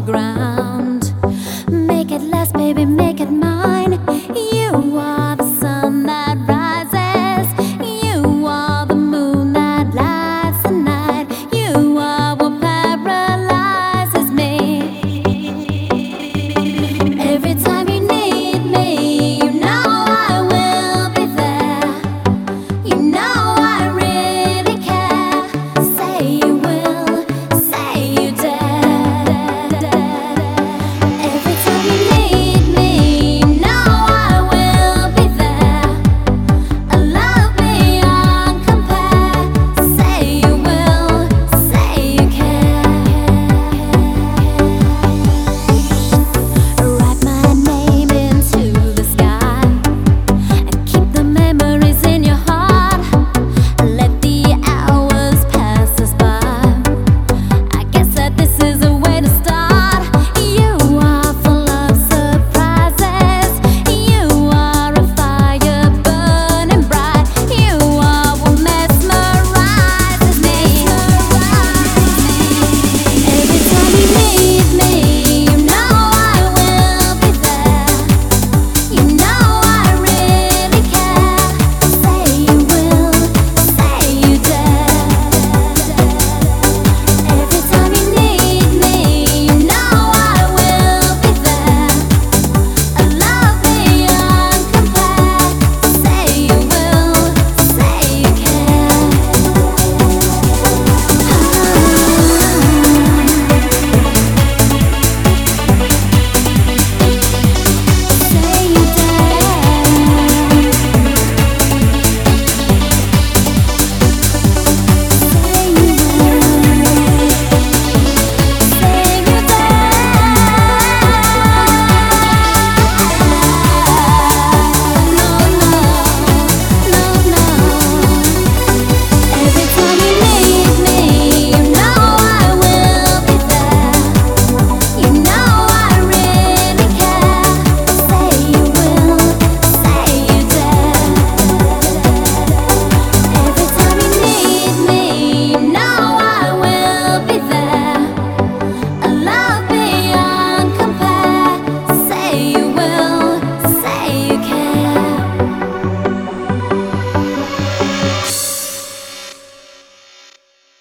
ground.